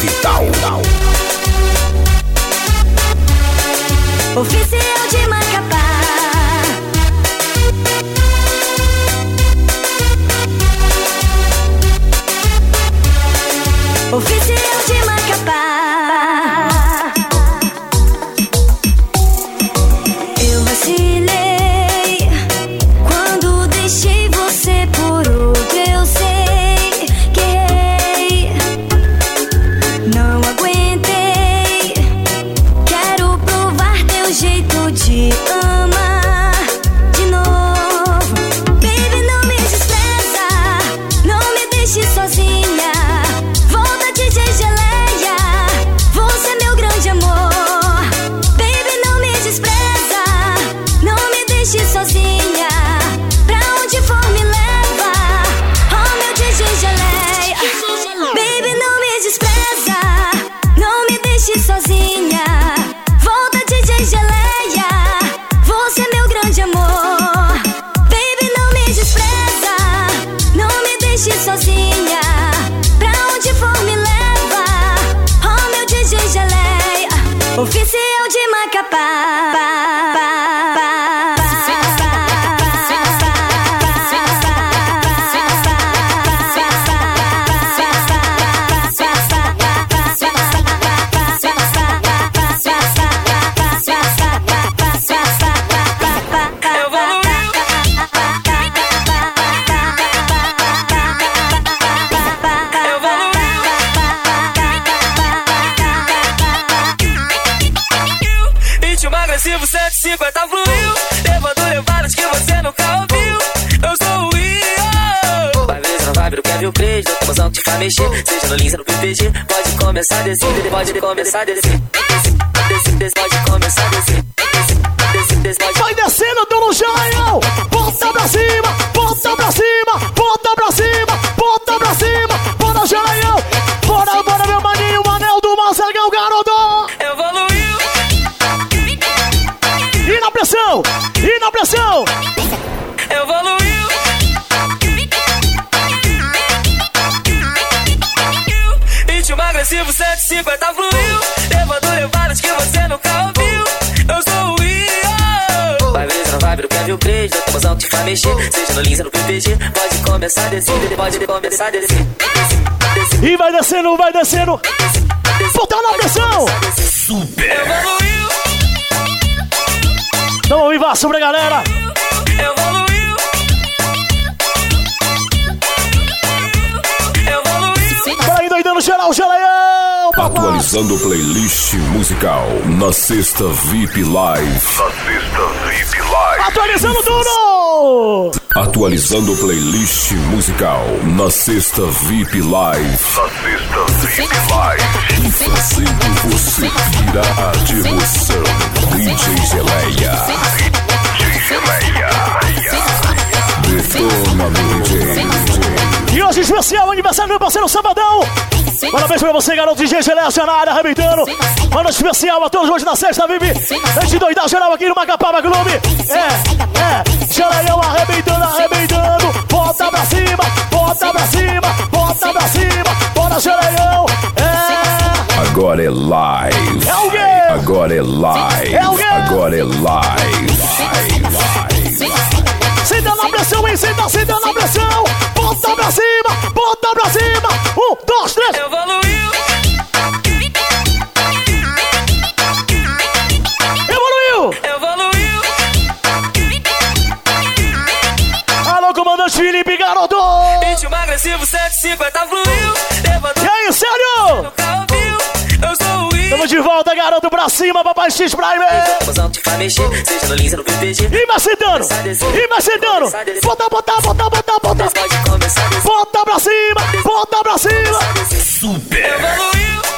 Vital. Começar a descer Desce, desce, Pode começar a descer Vai descendo, tô no chão! Bota pra cima, bota pra cima, bota pra cima, bota pra cima! Bora, Jaião! Bora, bora, meu maninho, Manel do Mazagão, garoto! Evoluiu E na pressão, e na pressão! Evoluiu Agressivo 150 fluiu. Levando levadas que você nunca ouviu. Eu sou o Rio Vai ver na vibe do Kevin Craig Da emoção que te faz mexer. Seja no Lins ou no PPG Pode começar a descer Pode começar a descer. Desce, desce, E vai descendo, vai descendo! Bota na pressão! Evoluiu. Tamo ao vivaço pra galera! Evoluiu peidando geral, gelaião! Atualizando playlist musical na sexta VIP Live. Na sexta VIP Live. Atualizando tudo! Atualizando playlist musical na sexta VIP Live. Na sexta VIP Live. E fazendo você virar de emoção. DJ Geleia. DJ Geleia. Detona no DJ. E hoje especial aniversário do meu parceiro Sabadão. Parabéns pra você, garoto DJ Geleia na área, arrebentando. Mano especial a todos hoje na sexta, Vivi. Antes doidar geral aqui no Macapaba Clube. É, é. Geleião arrebentando, arrebentando. Bota pra cima, bota pra cima, bota pra cima. Bora, Geleião. É. Agora é live. É o quê? Agora é live. É o quê? Agora é live. Senta na pressão, hein? Senta, senta na pressão. Bota pra cima, bota pra cima. Um, dois, três. pra cima, papai X Prime! E me macetando! E me macetando! Bota, bota, bota, bota, bota! Bota pra cima! Bota pra cima! Super! Evoluiu!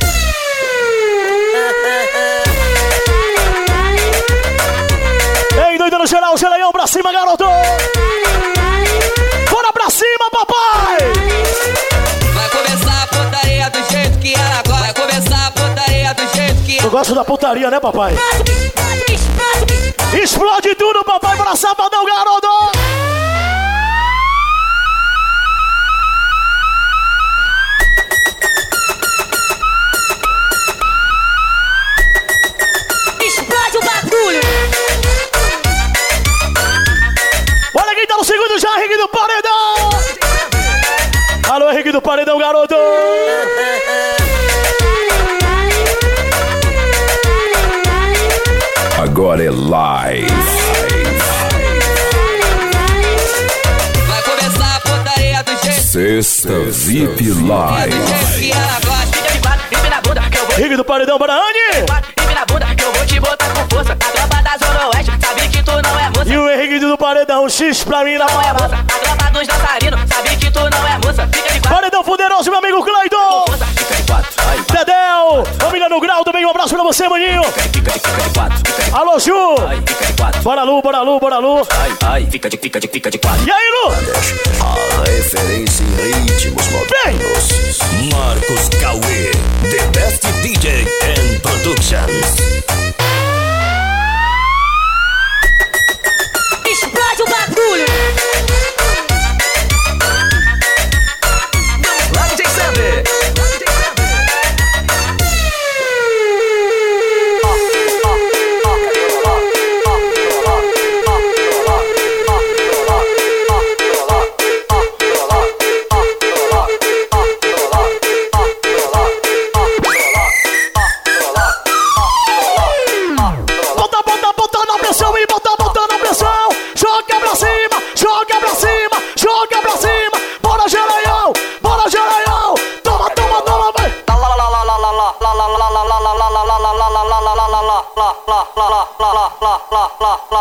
cima, garoto. Bora pra cima, papai. Vai começar a putaria do jeito que ela gosta. Vai começar a putaria do jeito que Eu gosto da putaria, né, papai? Explode tudo, papai, para sabadão, garoto. Explode o bagulho. Tá, Henrique do Paredão! Alô, Henrique do Paredão, garoto! Agora é live. Vai começar a portaria do jeito. Sexta VIP Live. Henrique do Paredão, para Anne! Paredão, X pra mim na Não é. A tropa dos dançarinos sabe que tu não é moça. Fica de quatro, Paredão Fuderoso, meu amigo Cleiton. força. Fica de quatro, ai, Dedéu, família no grau também, um abraço pra você, maninho. fica de, fica de quatro, fica de, Alô, Ju. ai, fica de quatro. Bora, Lu, bora, Lu, bora, Lu. Ai, ai, fica de, fica de, fica de quatro. E aí, Lu? A referência em ritmos modernos. Marcos Cauê, The Best DJ and Productions. cool. Clap.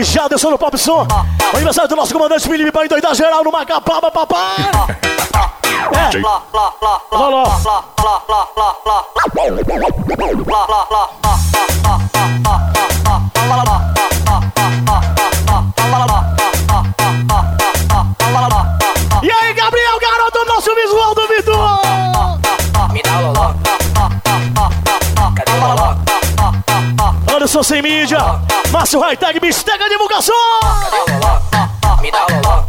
DJ Jaderson no Pop Som. O aniversário do nosso comandante Felipe pra endoidar geral no Macapaba, papai. É. Loló. E aí, Gabriel, garoto, nosso visual do Vitor. Me dá o loló. Cadê o loló? Anderson sem mídia. Márcio Hightech, Mistega Divulgação. Me dá o loló.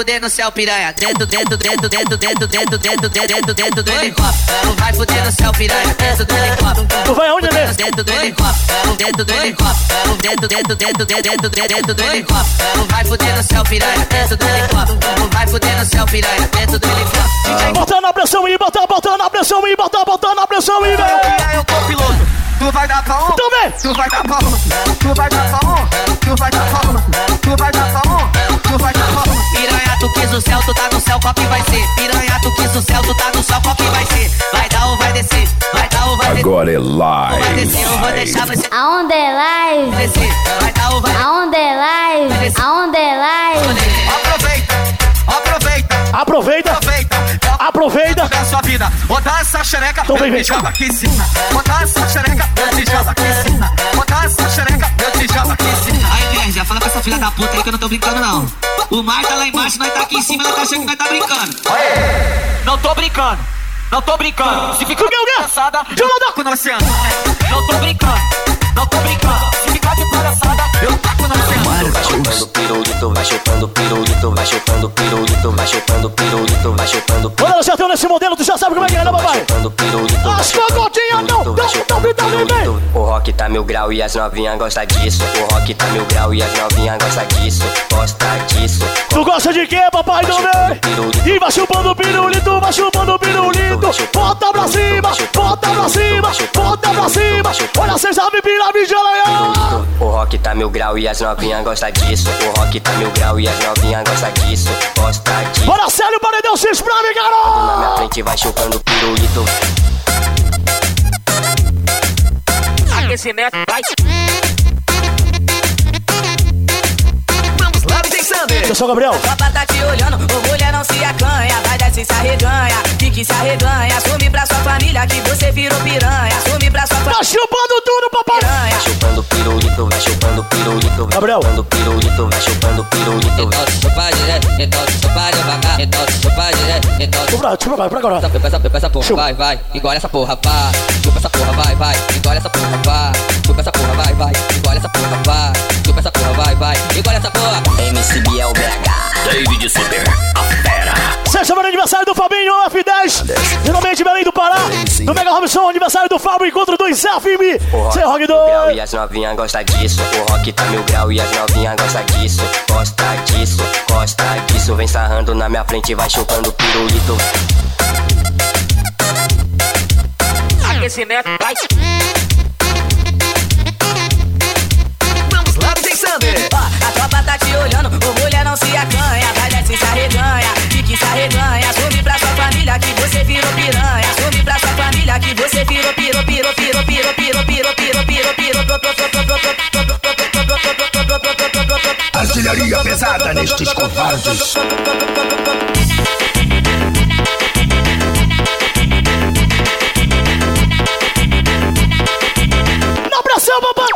Fuder no céu, piranha. Dentro, dentro, dentro, dentro, dentro, dentro, dentro, dentro, dentro do helicóptero. Tu vai fuder no céu, piranha. Dentro do helicóptero. Tu vai aonde, né? Dentro do helicóptero. Dentro do helicóptero. Dentro, dentro, dentro, dentro, dentro, dentro do helicóptero. Tu vai fuder no céu, piranha. Dentro do helicóptero. Tu vai fuder no céu, piranha. Dentro do helicóptero. Botando a pressão aí, bota, botando a pressão aí, bota, botando a pressão aí, velho. é o copiloto. Tu vai dar pra um, Também. tu vai dar pra um, tu vai dar pra um, tu vai dar pra um, tu vai dar pra um, tu vai dar pra um. Céu, tu tá no céu, qual que vai ser? Piranha, tu quis o céu, tu tá no céu, qual que vai ser? Vai dar ou vai descer? Vai dar ou vai descer? Agora é Vai descer, eu vou live. deixar você A onda é live, descer. Vai dar ou vai a onda é live, a onda é live. Aproveita, aproveita, Aproveita, aproveita. aproveita. Da sua vida, botar essa xereca, Então vem, eu vem. te jogo aqui em cima. Botar essa xereca, eu te jogo aqui em cima. Botar essa xereca, eu te jogo aqui em cima. Aí, Verja, fala com essa filha da puta aí que eu não tô brincando, não. O mar tá lá embaixo, nós tá aqui em cima, ela tá achando que nós tá brincando. Não tô brincando. Não tô brincando. Se ficar O quê, o quê? palhaçada, Taco no oceano, não tô brincando. Não tô brincando. Ficar de palhaçada, eu taco. Vai chupando pirulito, vai chupando pirulito, vai chupando pirulito, vai chupando pirulito, vai chupando pirulito. Olha, já tem nesse modelo, tu já sabe como é que é, né, papai? chupando pirulito, vai As cocotinhas não, não, não, não, não, pirulito. O rock tá mil grau e as novinhas gostam disso. O rock tá mil grau e as novinhas gostam disso. Gosta disso. Tu gosta de quê, papai, também? E vai chupando pirulito, vai chupando pirulito. Bota pra cima, bota pra cima, bota pra cima. Olha, cês sabem pirar, vigilância. Pirulito. O rock tá mil grau e as novinhas gostam disso. O rock tá mil grau e as novinhas gostam disso. Gosta disso. Bora, sério, paredão, se espreme, Na minha garoto. frente vai chupando pirulito. aquecimento. Vai. Vamos lá, Sander. Atenção, Gabriel. Tropa tá te olhando, mulher não se acanha. Vai desce se arreganha, fique se arreganha. Assume pra sua família que você virou piranha. Assume pra sua Tá família. chupando tudo, papai. Piranha. Chupando pirulito, vai chupando pirulito. vai Gabriel. Chupando pirulito, vai chupando pirulito. Então se chupa direto, então se chupa devagar, então se chupa direto, então se Chupa, pra- chupa, vai, pra agora. Chupa essa, chupa essa porra, Chupa. vai, vai, engole essa porra, vai. Chupa essa porra, vai, vai, engole essa porra, vai. Chupa essa porra, vai, vai, engole essa porra, vai. Chupa essa porra, vai, vai, engole essa porra. MC Biel BH. David Super, a fera. Sexta feira aniversário do Fabinho F10. Finalmente Belém do Pará. Do Mega Robson, aniversário do Fábio, encontro do Zafim. Rock Sem Rock mil grau 2. e as novinhas gostam disso. O rock tá mil grau e as novinhas gostam disso. Gosta disso, gosta disso. Vem sarrando na minha frente, vai chupando pirulito. Aquecimento. Vai. Artilharia pesada nestes covardes. Na pressão, papai.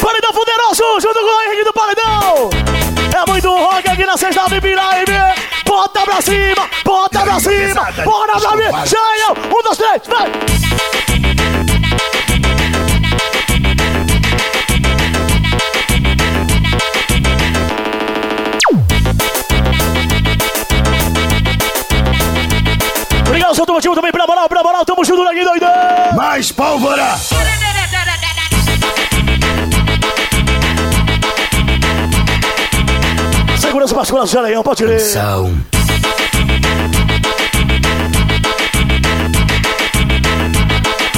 Paredão Fuderoso, junto com o Henrique do Paredão. É muito rock aqui na sexta Live. Bota pra cima, bota pra cima. Bora pra mim. Saiu. Um, dois, três, vai. Junto contigo também, pra moral, pra moral, tamo junto aqui, doidão! Mais pólvora! Segurança masculina, Geleião, pode ler. São.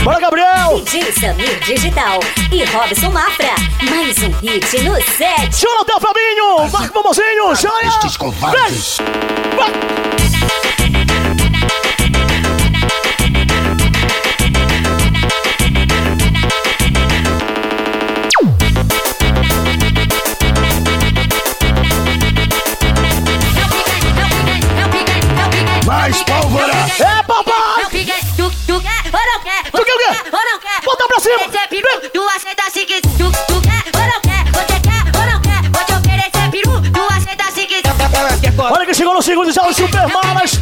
Bora, Gabriel! DJ Samir Digital e Robson Mafra. Mais um hit no set. Jonathan Fabinho! Marco Mamozinho! Joia! Estes covardes! Vai! Segundo já o Super Malas.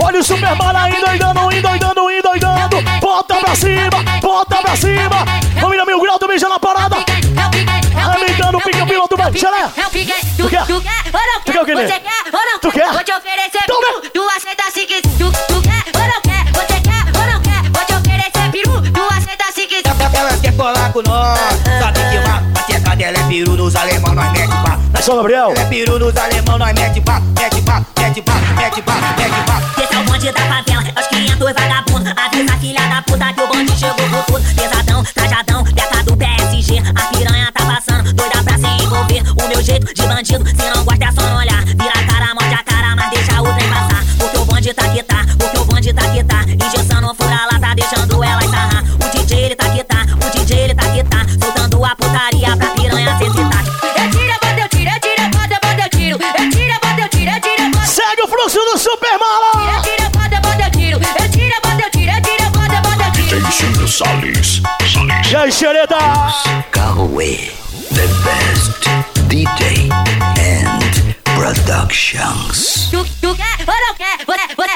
Olha o Super Mala endoidando, endoidando, endoidando. Bota pra cima, bota pra cima. Família Mil Grau também já na parada. Arrebentando o pique piloto, vai, Xalé. Tu quer? tu quer o ou não Tu quer? Vou te oferecer peru, tu aceita se quiser. Tu, quer ou não quer? Você quer ou não quer? Vou te oferecer peru, tu aceita se quiser. Ela quer colar com nós, sabe que lá a teca dela é peru nos alemão, nós mete. São Gabriel. É peru nos alemão, nós mete pá, mete pá, mete pá, mete pá, mete pá. Esse é o bonde da favela, é os 500 vagabundos. Avisa a filha da puta que o bonde chegou com tudo. Pesadão, trajadão, peca do PSG. A piranha tá passando, doida pra se envolver. O meu jeito de bandido, se não gosta Jai Shareta. Galway, the best DJ and productions. You, you, eh, what, okay, eh, what, what,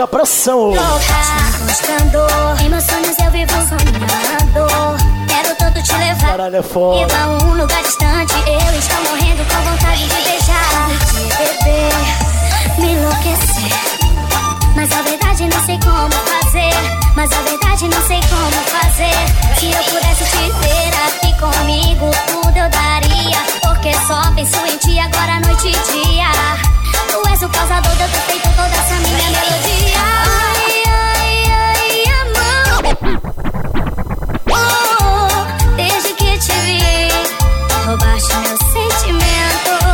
Pega a pressão. Te buscando, em meus sonhos eu vivo sonhando. Quero tanto te levar. Caralho, é foda. Pra um lugar distante, eu estou morrendo com vontade de beijar, de beber, me enlouquecer. Mas a verdade não sei como fazer. Mas a verdade não sei como fazer. Se eu pudesse te ter aqui comigo, tudo eu daria. Porque só penso em ti agora, noite e dia. Tu és o causador de eu feito toda essa minha melodia. Ai, ai, ai, amor. Oh, desde que te vi, roubaste meus sentimentos.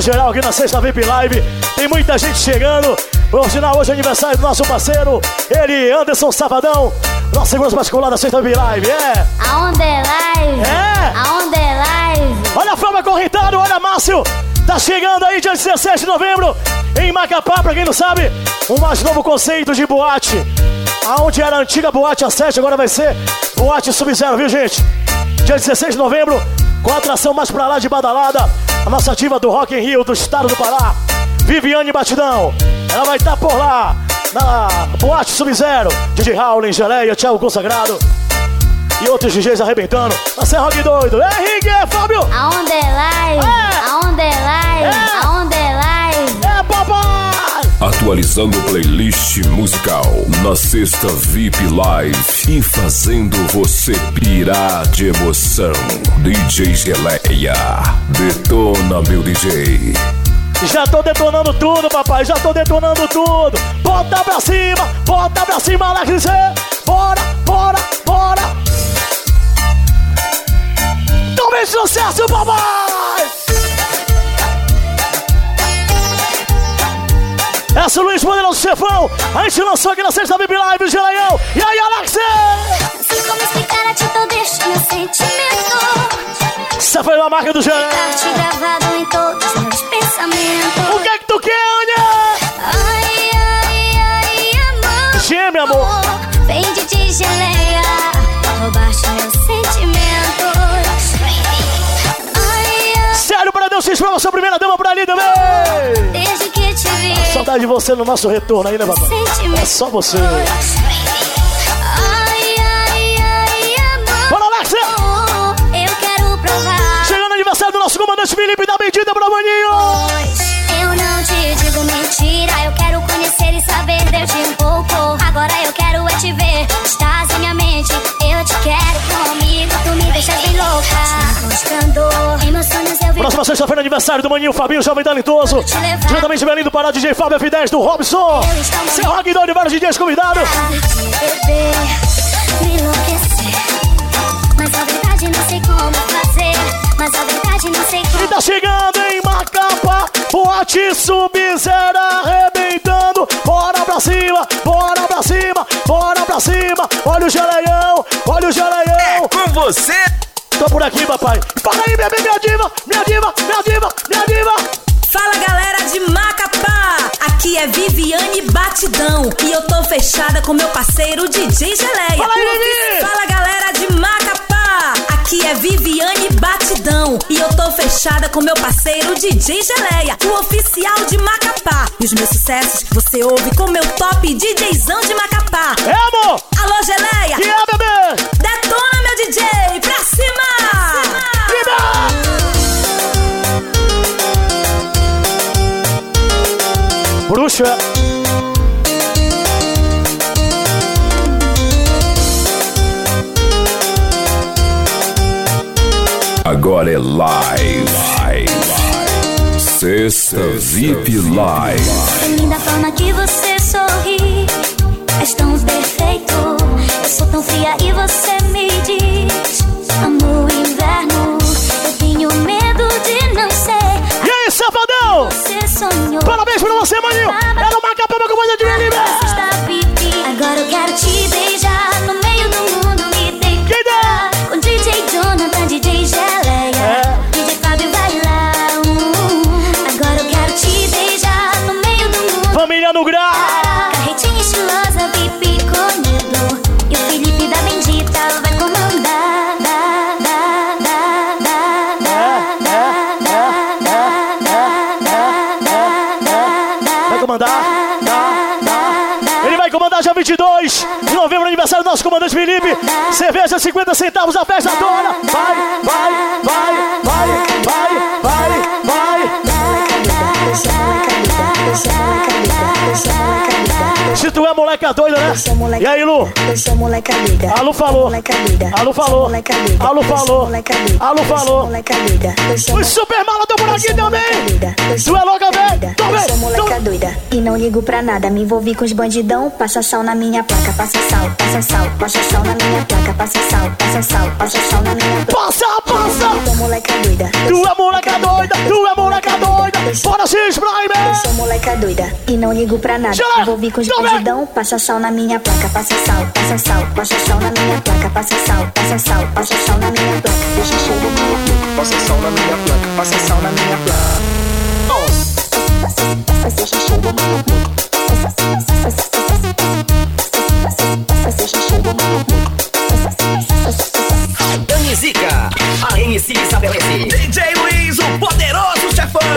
Geral aqui na sexta VIP Live. Tem muita gente chegando. Por sinal, hoje é aniversário do nosso parceiro, ele, Anderson Safadão. Nosso segundo particular da sexta VIP Live, é? Aonde é live? É? Aonde é live? Olha a Fábio Correntado, olha Márcio. Tá chegando aí dia 17 de novembro em Macapá, pra quem não sabe, um mais novo conceito de boate. Aonde era a antiga boate a 7, agora vai ser boate Sub-Zero, viu gente? Dia 16 de novembro, com a atração mais pra lá de badalada, a nossa ativa do Rock in Rio do estado do Pará, Viviane Batidão. Ela vai estar por lá, na boate Sub-Zero, DJ Howling, Geleia, Thiago Consagrado e outros DJs arrebentando. Vai ser rock doido. É, Rigue, Fábio! Aonde é live? É. Aonde é live? É. Aonde é live? É, papai! atualizando playlist musical na sexta VIP Live e fazendo você pirar de emoção. DJ Geleia, detona meu DJ. Já tô detonando tudo, papai, já tô detonando tudo. Bota pra cima, bota pra cima, Lacrisê. chefão. A gente lançou aqui na sexta Bib Live, o Geleião. E aí, Alex? Não como explicar a tipo deste meu sentimento. Essa foi uma marca do Geleião. gravado em todos os meus pensamentos. O que é que tu quer, Ania? Ai, ai, ai, amor. Gêmea, amor. Vende de geleia. Roubaste meus sentimentos. Ai, ai. Sério, para Deus, vocês pra sua primeira dama por ali também. Desde que saudade de você no nosso retorno aí, né, papai? É só você. Bora, Alexia! Eu quero provar. Chegando aniversário do nosso comandante Felipe, dá medida pro maninho! Eu não te digo mentira, eu quero conhecer e saber de um pouco. Agora eu quero é te ver, estás em minha mente. Eu te quero comigo, tu me deixas bem louca. Te buscando. Próxima sexta-feira, aniversário do Maninho Fabinho, jovem talentoso. Juntamente Belém do Pará, DJ Fábio F10 do Robson. Seu Ragnar de vários DJs convidados. E tá chegando em Macapa, boate sub-zero arrebentando. Bora pra cima, bora pra cima, bora pra cima. Olha o geleião, olha o geleião. É com você. Tô por aqui, papai. Fala aí, bebê, minha diva, minha diva, minha diva, minha diva. Fala galera de Macapá! Aqui é Viviane Batidão e eu tô fechada com meu parceiro DJ Geleia. Fala, aí, Fala galera de Macapá! Aqui é Viviane Batidão e eu tô fechada com meu parceiro DJ Geleia, o oficial de Macapá. E os meus sucessos você ouve com meu top DJzão de Macapá. É, amor! Alô, Geleia! Que é, bebê? trap. Agora é live. live, live. Sexta, VIP, Live. live. linda forma que você sorri. És tão bem Luiz Felipe. Cerveja 50 centavos, a festa adora. Vai, vai, vai, vai, vai, vai, vai. Se tu é moleca doida, né? Moleca, e aí, Lu? Eu sou moleca. A Lu falou. A Lu falou. A Lu falou. A Lu falou. Os super mala por aqui também. Tu é louca, vem. Sou moleca doida e não ligo pra nada. Me envolvi com os bandidão. Passa sal na minha placa. Passa sal, passa sal, passa sal na minha placa. Passa sal, passa sal, passa sal na minha placa. Passa, passa. Sou moleca doida. Tu é moleca doida. Tu é moleca doida. Bora se esprime. Sou moleca doida e não ligo pra nada. Me envolvi com os bandidão. Passa sal na minha placa. Passa sal, passa sal, passa sal na minha placa. Passa sal, passa sal, passa sal na minha placa. Passa sal na minha placa. Passa sal na minha planta, passa sal na minha planta. Oh. A MC estabelece. DJ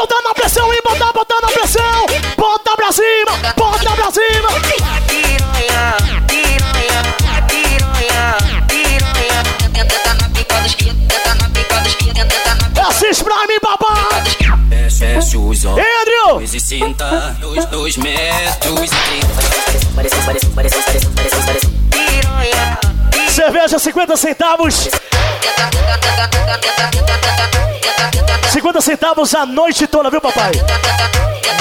botando a pressão e botar, botando a pressão. Bota pra cima, bota pra cima. Piranha, piranha, piranha, piranha. Piranha, piranha. Assiste pra mim, papai. Desce os olhos. Andrew! 60, 2, 2 metros e 30. Cerveja 50 centavos. 50 centavos a noite toda, viu, papai?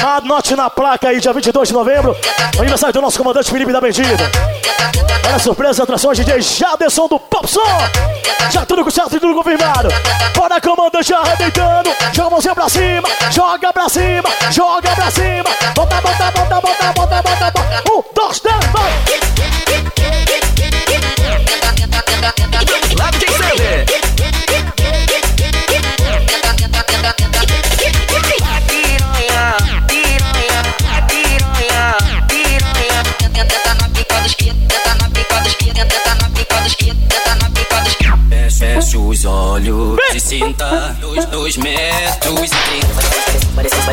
Anote na placa aí, dia 22 de novembro, aniversário do nosso comandante Felipe da Bendita. Olha a surpresa, atrações DJ Jaderson do Popson. Já tudo certo e tudo confirmado. Bora, comandante arrebentando. Joga a mãozinha pra cima, joga pra cima, joga pra cima. Bota, bota, bota, bota, bota, bota, bota. Um, dois, três, vai. Os olhos e sinta dois, dois metros e trinta.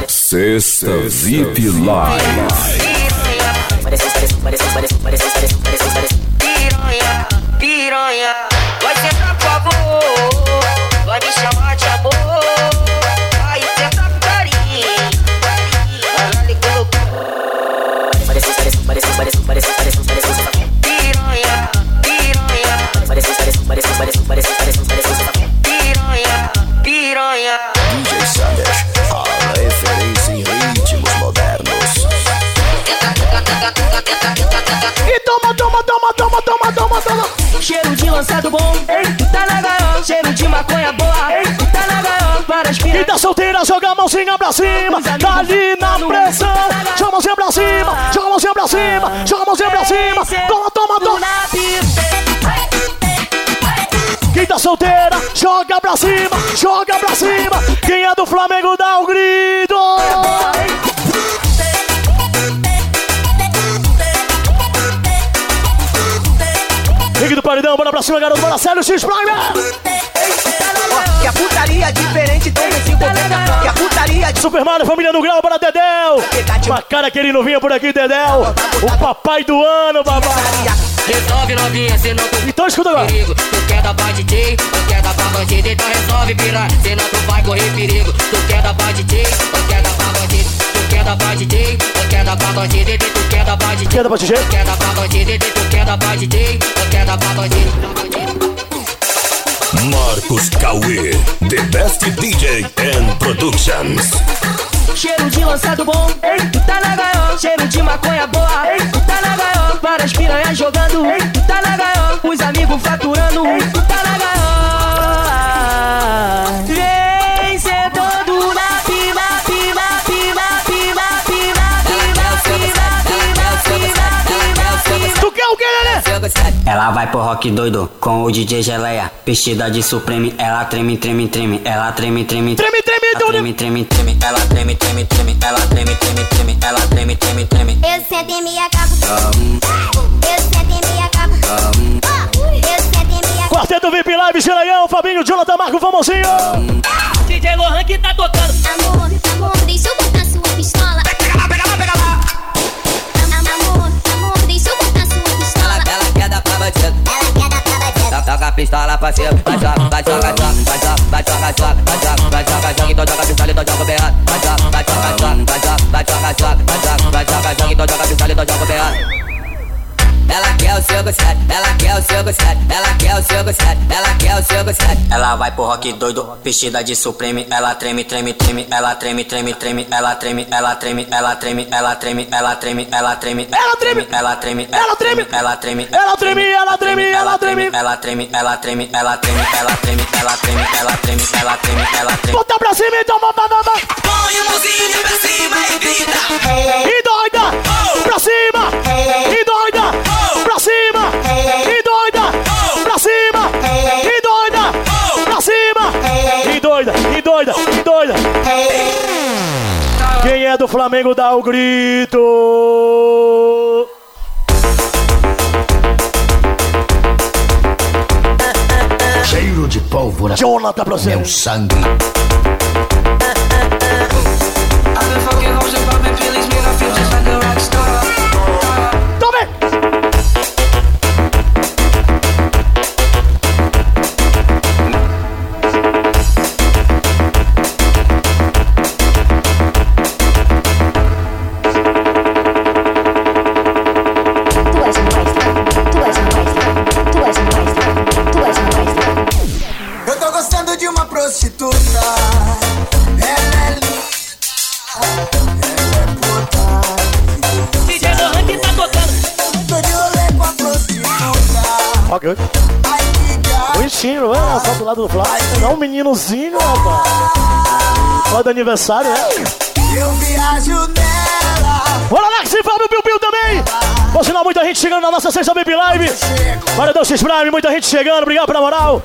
Sexta VIP Live. Piranha, piranha. Vai sentar por favor, vai me chamar de amor. Vai sentar com carinho, caralho, colocou. Piranha, piranha. Piranha, Cheiro de lançado bom, tu tá na gaiola. Cheiro de maconha boa, tu tá na gaiola. Para as Quem tá solteira, joga a mãozinha pra cima. Tá ali na pressão. Joga a mãozinha pra cima. Joga a mãozinha pra cima. Joga a mãozinha pra cima. Toma, toma, toma. Quem tá solteira, joga pra cima. Joga pra cima. Quem é do Flamengo, dá o grito. Pra cima, garoto. Bora, sério, X Prime. Que a putaria diferente tem nesse momento. Que a putaria Super Mario, família no grau, para Dedéu. Uma cara querendo vir por aqui, Dedéu. O papai do ano, babá. Resolve novinha, senão tu Então escuta agora. perigo. Tu quer dar pra DJ, tu quer dar pra bandido, então resolve pirar, senão tu vai correr perigo. Tu quer dar pra DJ, tu quer dar pra bandido, dar pra DJ, tu quer dar pra bandido, então tu quer dar pra DJ, Quer dar pra DJ? tu quer dar pra bandido, então tu quer dar pra DJ, tu quer dar pra bandido. Marcos Cauê, the best DJ and productions. Cheiro de lançado bom, tu tá na gaiola. Cheiro de maconha boa, tu tá na gaiola. Para as piranhas jogando, tu tá na gaiola. Os amigos faturando, tu tá na gaiola. Ela vai pro rock doido com o DJ Geleia. Vestida de Supreme, ela treme, treme, treme. Ela treme, treme, Treme, treme, Ela treme, treme, treme. Ela treme, treme, treme. Ela treme, treme, treme. Ela treme, treme, treme. Eu sento e me acabo. Eu sento e me acabo. Eu sento e me acabo. Quarteto VIP Live, Geleião, Fabinho, Jonathan, Marco, famosinho. DJ Lohan que tá tocando. Amor, amor, deixa eu botar sua pistola. Bandido. Toca a pistola cima, vai joga, vai joga, joga, vai joga, vai joga, joga, vai joga, vai joga, joga, então joga a pistola, então joga o berrado. Vai joga, vai joga, joga, vai joga, vai joga, joga, vai joga, vai joga, joga, então joga a pistola, então joga o berrado. Ela quer o seu gostado, ela quer o seu gostado, ela quer o seu gostado, ela quer o seu gostado. Ela vai pro rock doido, vestida de Supreme, ela treme, treme, treme, ela treme, treme, treme, ela treme, ela treme, ela treme, ela treme, ela treme, ela treme, Ela treme, ela treme, ela treme, ela treme, ela treme, ela treme, ela treme. ela treme, ela treme, ela treme, ela treme, ela treme, ela treme, ela treme, ela treme. Bota pra cima então, vai, vai, vai. Põe a mãozinha pra cima e grita. E doida, pra cima. E doida, doida, e doida, e doida. Quem é do Flamengo dá o grito. Cheiro de pólvora. Jonathan pra você. Meu sangue. I've meninozinho, rapaz. Só do aniversário, né? Eu viajo nela. Bora lá, que se fala do Piu Piu também. Por sinal, muita gente chegando na nossa sexta Baby Live. Maradão X Prime, muita gente chegando. Obrigado pela moral.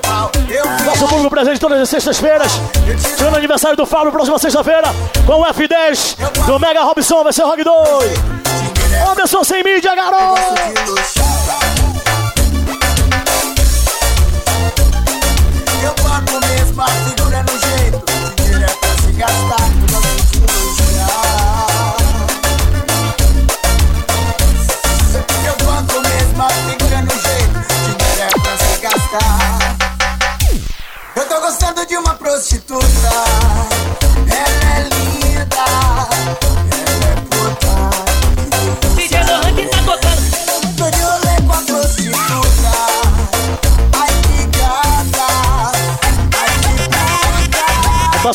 Nosso público presente todas as sextas-feiras. Chegando aniversário do Fábio, próxima sexta-feira. Com o F10 do Mega Robson, vai ser Rock 2. Anderson sem mídia, garoto.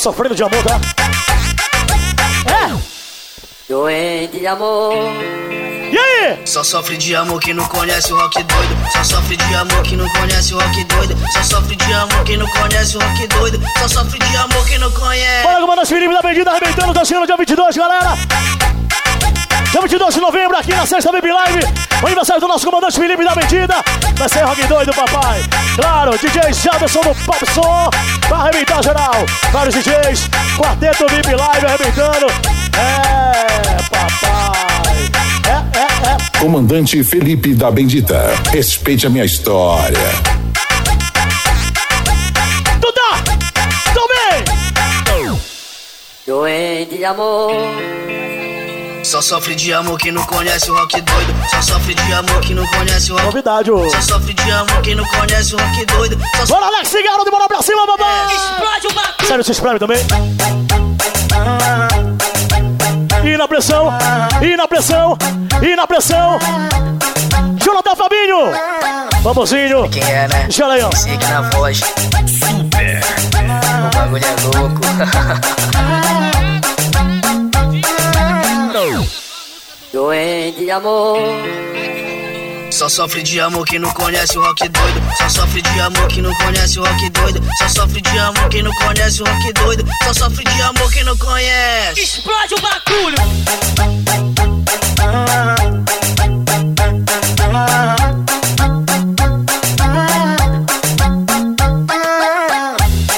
Sofrendo de amor, tá? É? Doente de amor. E aí? Só sofre de amor quem não conhece o rock doido. Só sofre de amor quem não conhece o rock doido. Só sofre de amor quem não conhece o rock doido. Só sofre de amor quem não conhece. Bora, comandante Felipe da Bendita arrebentando, tá chegando dia 22, galera. Dia 22 de novembro, aqui na Sexta Baby Live. O aniversário do nosso comandante Felipe da Bendita. Vai ser rock doido, papai. Claro, DJ Jadson do Pop Som. Vai arrebentar geral. Vários DJs. Quarteto VIP Live arrebentando. É, papai. É, é, é. Comandante Felipe da Bendita. Respeite a minha história. Tu tá? Tô bem. Doente de amor. Só sofre de amor quem não conhece o rock doido. Só sofre de amor quem não conhece o rock Novidade, ô. Só sofre de amor quem não conhece o rock doido. Só Bora, Alex, garoto, bora pra cima, papai. Explode o bagulho. Sério, se espreme também. E na pressão, e na pressão, e na pressão. Jonathan Fabinho. Famosinho. Quem é, né? Geleão. Sigue na voz. Super. O bagulho é louco. Doente de amor. Só sofre de amor quem não conhece o rock doido. Só sofre de amor quem não conhece o rock doido. Só sofre de amor quem não conhece o rock doido. Só sofre de amor quem não conhece. Explode o bagulho.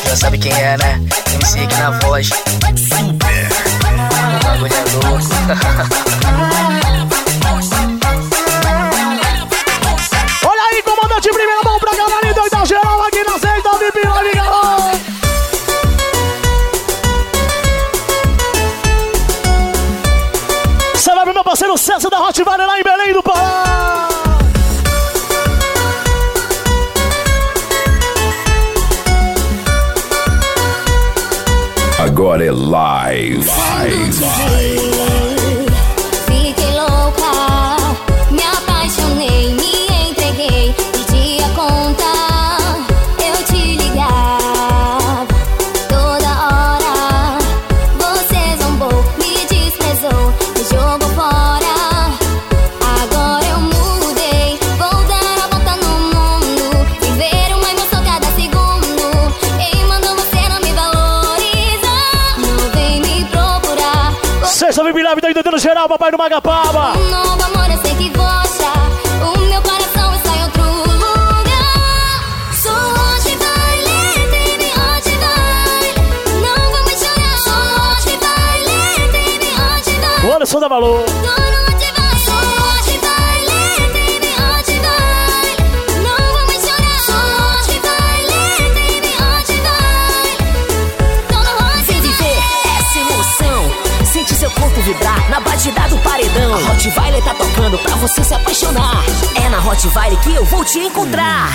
Já sabe quem é, né? MC aqui na voz. Super. O bagulho é louco. da Hot Valley lá em Belém do Pará. Agora é live. Papai do Magapaba. Um novo amor eu sei que achar. O meu coração está em outro lugar. Sou hot baile, baby, hot baile. Não vou me chorar. Sou hot baile, baby, hot baile. O Anderson dá valor. Batida do paredão. A Valley tá tocando pra você se apaixonar. É na Valley que eu vou te encontrar.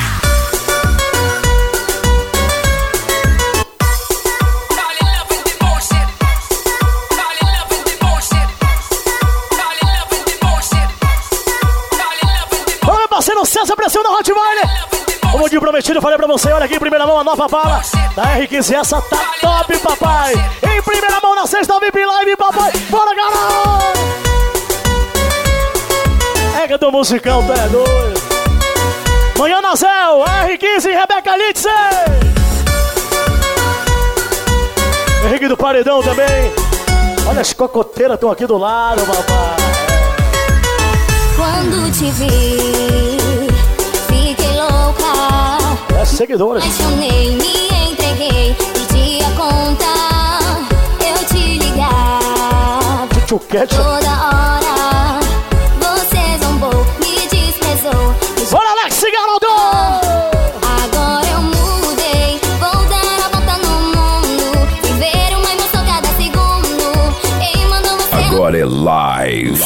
Olha meu parceiro César, pressão da Hot Valley. de prometido, falei pra você, olha aqui, em primeira mão, a nova bala da R15. Essa tá top, papai. Em primeira mão na sexta VIP Live, papai. Bora, garoto! É do musical, tu é doido. Manhã na Zéu, R15 Rebeca Litze. Henrique do Paredão também. Olha as cocoteiras estão aqui do lado, papai. Quando te vi, fiquei louca. É seguidora. Apaixonei, me entreguei, pedi a conta. Eu te Tchuquete. toda hora. É live.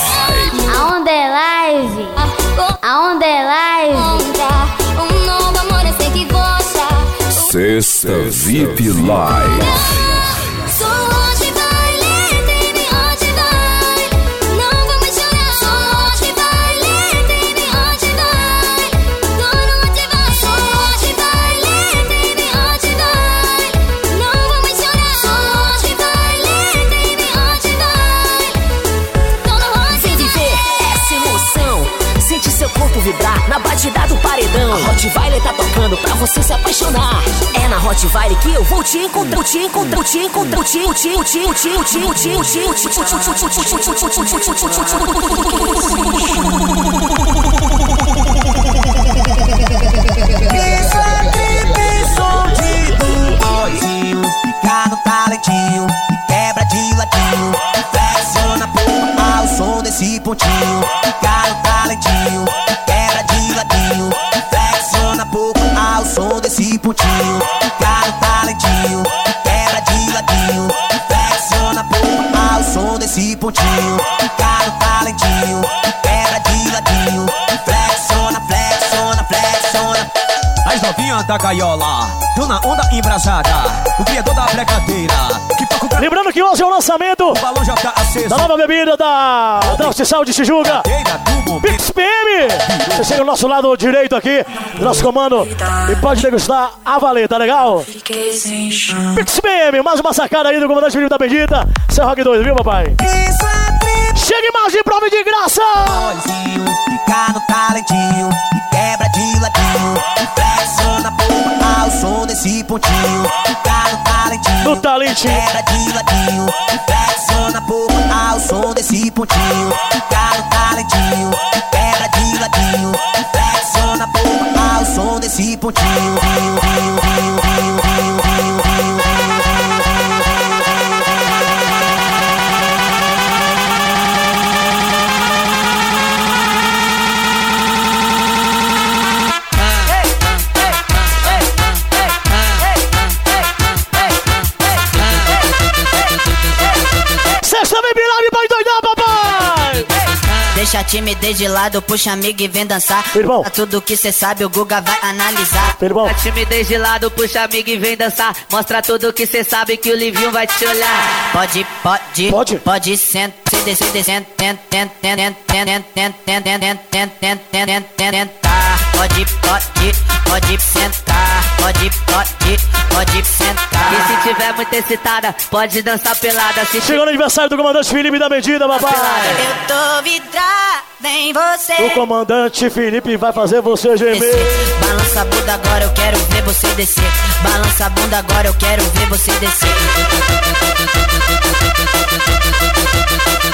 A onda é live. A onda é live. Novo amor, eu sei que vou achar. Sexta VIP Live. Paredão. A Rottweiler tá tocando pra você se apaixonar. É na Rottweiler que eu vou te encontrar, te encontrar, te encontrar, te te te te te te Isso é trip, som de do boizinho Fica no talentinho quebra de ladinho Flexiona pouco ao som desse pontinho Fica no talentinho e quebra de ladinho. Flexiona pouco ao som desse pontinho As novinhas da gaiola, onda embrasada. O criador da que o Lembrando que hoje é o lançamento balão já tá aceso. da nova bebida da Dalciçal de Tijuca. Pix PM. Você chega no nosso lado direito aqui, do nosso comando, e pode degustar a valer, tá legal? Pix PM, mais uma sacada aí do comandante Felipe da Bendita. Seu Rock 2, viu, papai? Chega mais de prova de graça! Fica no talentinho e quebra de ladinho. Flexiona pouco ao som desse pontinho. Fica no talentinho. No talentinho. Quebra de ladinho. Flexiona pouco ao som desse pontinho. Fica no talentinho. Quebra de ladinho. Flexiona pouco ao som desse pontinho. Timidez de lado, puxa amigo e vem dançar. Irmão. Pra Tudo que cê sabe, o Guga vai analisar. Irmão. A timidez de lado, puxa amigo e vem dançar. Mostra tudo que cê sabe que o Livinho vai te olhar. Pode, pode, Pode. pode sentar, pode, pode, pode sentar, pode, pode, pode sentar. E se tiver muito excitada, pode dançar pelada. Se Chegou no aniversário do comandante Felipe da Medida, papai! Eu tô vidrada em você. O comandante Felipe vai fazer você gemer. Balança a bunda agora, eu quero ver você descer. Balança a bunda agora, eu quero ver você descer.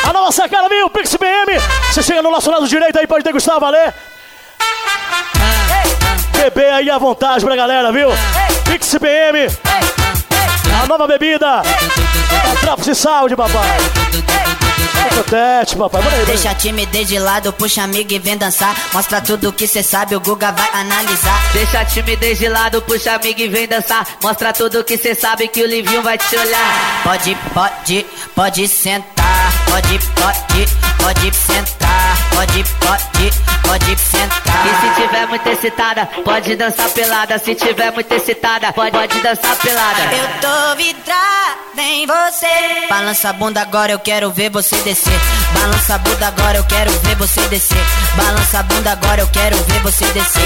A nova sacada, viu? Pix BM. Você chega no nosso lado direito aí, pode degustar, valer. Beber aí à vontade pra galera, viu? Pix BM. A nova bebida. Da Traps de Saúde, papai. Tete, papai. Bora aí. Deixa a timidez de lado, puxa amigo e vem dançar. Mostra tudo que cê sabe, o Guga vai analisar. Deixa a timidez de lado, puxa amigo e vem dançar. Mostra tudo que cê sabe que o Livinho vai te olhar. Pode, pode, pode sentar. Pode, pode, pode sentar. Pode, pode, pode sentar. E se tiver muito excitada, pode dançar pelada. Se tiver muito excitada, pode, pode dançar pelada. Eu tô vidrada vem você. Balança a bunda agora, eu quero ver você descer. Balança a bunda agora, eu quero ver você descer. Balança a bunda agora, eu quero ver você descer.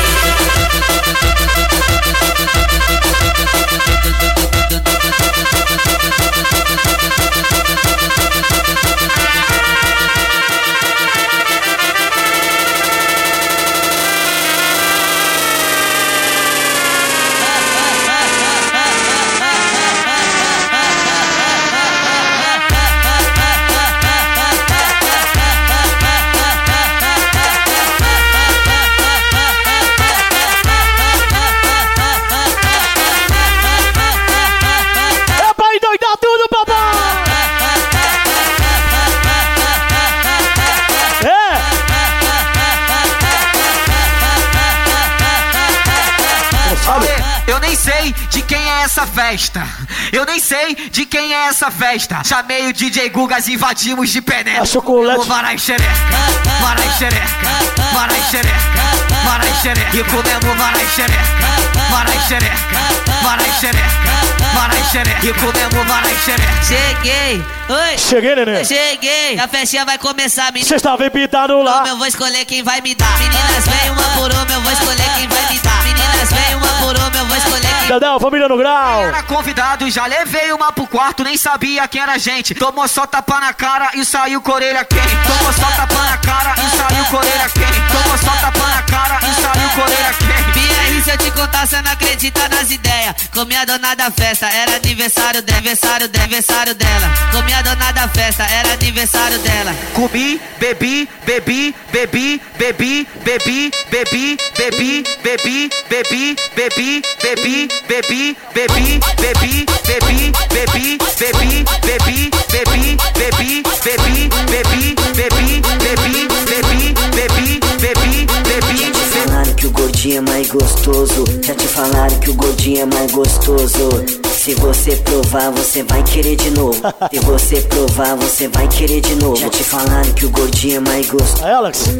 essa festa. Eu nem sei de quem é essa festa. Chamei o DJ Gugas e invadimos de penetra. chocolate. O varai xereca, varai xereca, varai xereca, varai xereca. E comemos varai xereca, varai xereca, varai xereca, varai xereca. E comemos varai xereca. Cheguei, oi. Cheguei, neném. Cheguei, a festinha vai começar, menina. Você estava pintado lá. Eu vou escolher quem vai me dar. Meninas, vem uma por uma, eu vou escolher quem vai me dar. Meninas, vem uma por uma, eu vou escolher quem família no grau. Era convidado, já levei uma pro quarto, nem sabia quem era a gente. Tomou só tapa na cara e saiu com a orelha quente. Tomou só tapa na cara e saiu com a orelha quente. Tomou só tapa na cara e saiu com a orelha quente. BR, se eu te contar, você não acredita nas ideias. Comi a dona da festa, era aniversário dela, aniversário dela, aniversário dela. Comi a dona da festa, era aniversário dela. Comi, bebi, bebi, bebi, bebi, bebi, bebi, bebi, bebi, bebi, bebi, bebi, bebi, bebi, bebi, bebi, bebi, bebi, bebi, bebi, bebi, bebi, bebi, bebi, bebi, bebi, bebi, bebi, bebi, falaram que o gordinho é mais gostoso. Já te falaram que o gordinho é mais gostoso. Se você provar, você vai querer de novo. Se você provar, você vai querer de novo. Já te falaram que o gordinho é mais gostoso.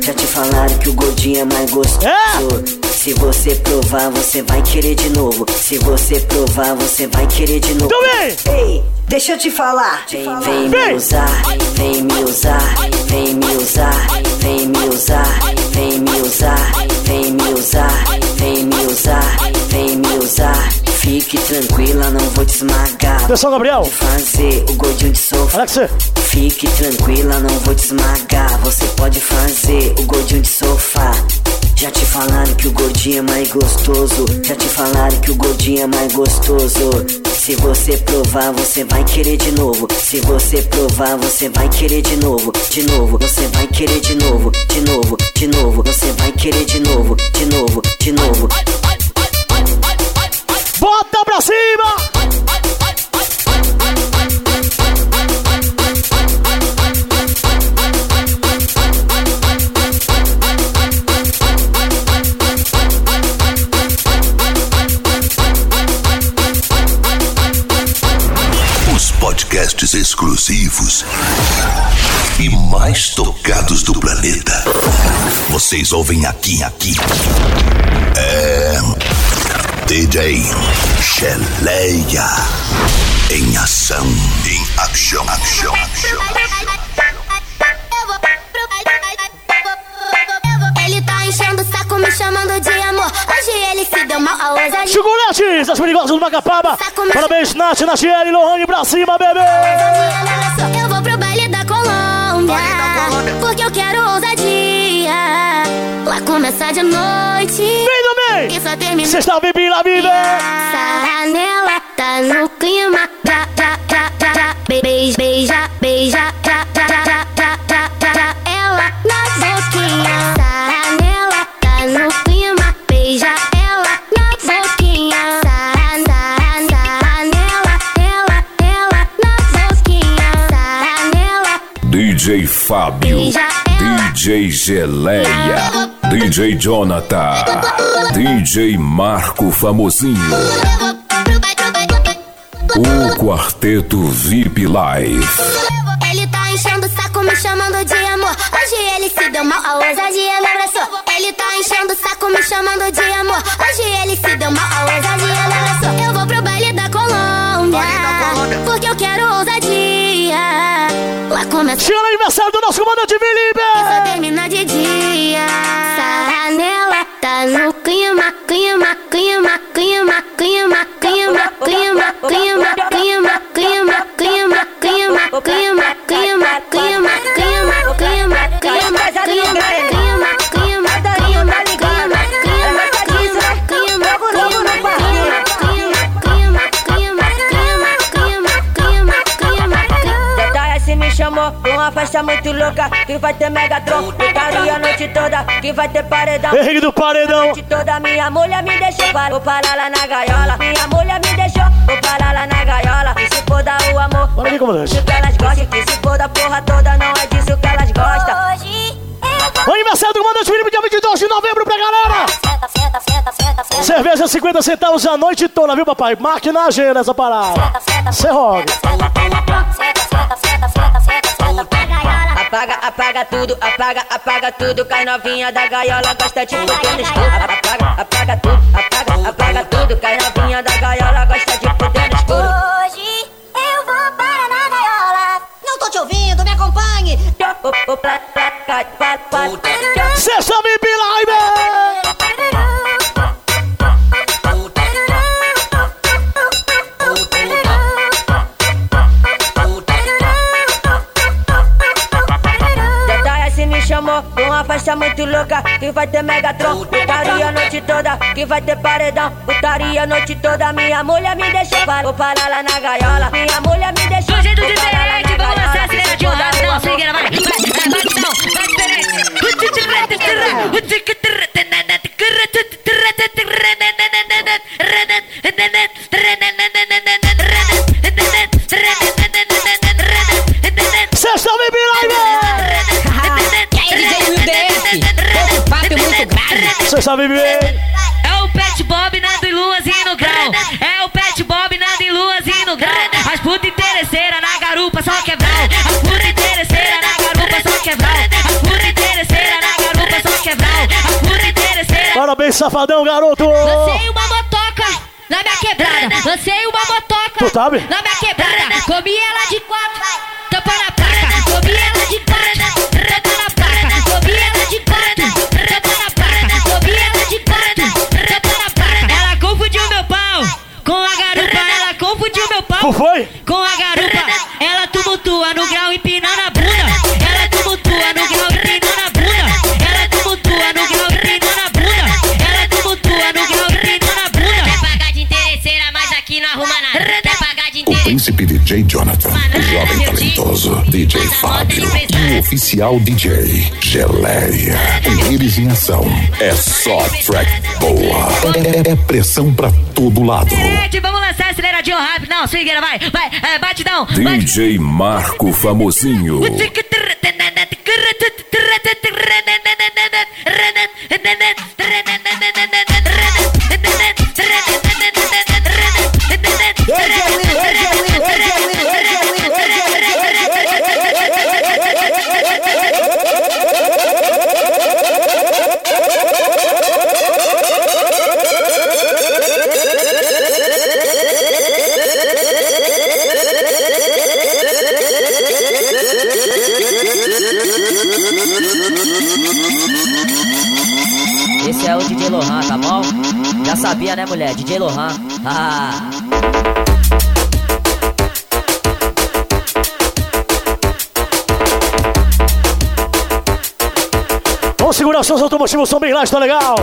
Já te falaram que o gordinho é mais gostoso. Se você provar, você vai querer de novo. Se você provar, você vai querer de novo. Então Ei, deixa eu te falar. Vem, vem, vem. me usar, vem me usar, vem me usar, vem me usar, vem me usar, vem me usar, vem me usar, vem me usar. Fique tranquila, não vou te esmagar. Atenção, Gabriel. Te fazer o gordinho de sofá. Fique tranquila, não vou te esmagar. Você pode fazer o gordinho de sofá. Já te falaram que o gordinho é mais gostoso. Já te falaram que o gordinho é mais gostoso. Se você provar, você vai querer de novo. Se você provar, você vai querer de novo. De novo, você vai querer de novo. De novo, de novo, você vai querer de novo. De novo, de novo. Bota pra cima! Podcasts exclusivos e mais tocados do planeta. Vocês ouvem aqui, aqui. É. DJ Geleia. Em ação. Em action, action, action. Ele tá enchendo o saco, me chamando de amor. Hoje ele se deu mal a ousadia. Chocoletes, as perigosas do Macapaba. Parabéns, Nath, Natiele, Lohane, pra cima, bebê. Eu vou pro baile. Porque eu quero ousadia. Lá começar de noite. Vem no meio! Cê está ao vivo na vida Saranela tá no clima. DJ Geleia, DJ Jonathan, DJ Marco Famosinho. O Quarteto VIP Live. Ele tá enchendo o saco, me chamando de amor. Hoje ele se deu mal, a ousadia me abraçou. Ele tá enchendo o saco, me chamando de amor. Hoje ele se deu mal, a ousadia me abraçou. Eu vou pro baile da Colômbia. Colômbia. Porque eu quero ousadia. Lá começa. No aniversário do nosso comandante Felipe! Só termina de dia. Uma festa muito louca Que vai ter Megatron, putaria a noite toda Que vai ter paredão. Henrique do Paredão. A noite toda minha mulher me deixou para- Vou parar lá na gaiola. Minha mulher me deixou, vou parar lá na gaiola. E se for dar o amor, Bora aqui, comandante. que elas gostam. Que se for da porra toda, não é disso que elas gostam. O aniversário do comandante Felipe, dia 22 de novembro pra galera! Cerveja 50 centavos a noite toda, viu, papai? Marque na agenda essa parada. Cê roga. Apaga, apaga tudo, apaga, apaga tudo as novinha da gaiola gosta de fuder no escuro Apaga, apaga, muito louca Que vai ter Megatron, putaria a noite toda Que vai ter paredão, putaria a noite toda Minha mulher me deixou, vou parar lá na gaiola Minha mulher me deixou, Do jeito diferente, vamos lançar aceleradinho rápido. Não, Figueira, vai. Vai, vai, não, vai Sexta VIP! É o Pet Bob, Nando e Luazinho no grau. É o Pet Bob, Nando e Luazinho no grau. As puta interesseira na garupa, só quebral. As puta interesseira na garupa, só quebral. As puta interesseira na garupa, só quebral. As puta interesseira. Parabéns, safadão, garoto! Você e uma motoca na minha quebrada. Você e uma motoca Tu sabe? na minha quebrada. Comi ela de quatro, DJ Jonathan, o jovem talentoso DJ Fábio e o oficial DJ Geleia. Com eles em ação, é só track boa. É, é pressão pra todo lado. Gente, vamos lançar aceleradinho rápido. Não, Figueira, vai, vai, é, batidão. DJ Marco Famosinho. Mulher? DJ Lohan. Ah. Vamos segurar seus automotivos, são bem lá, tá legal?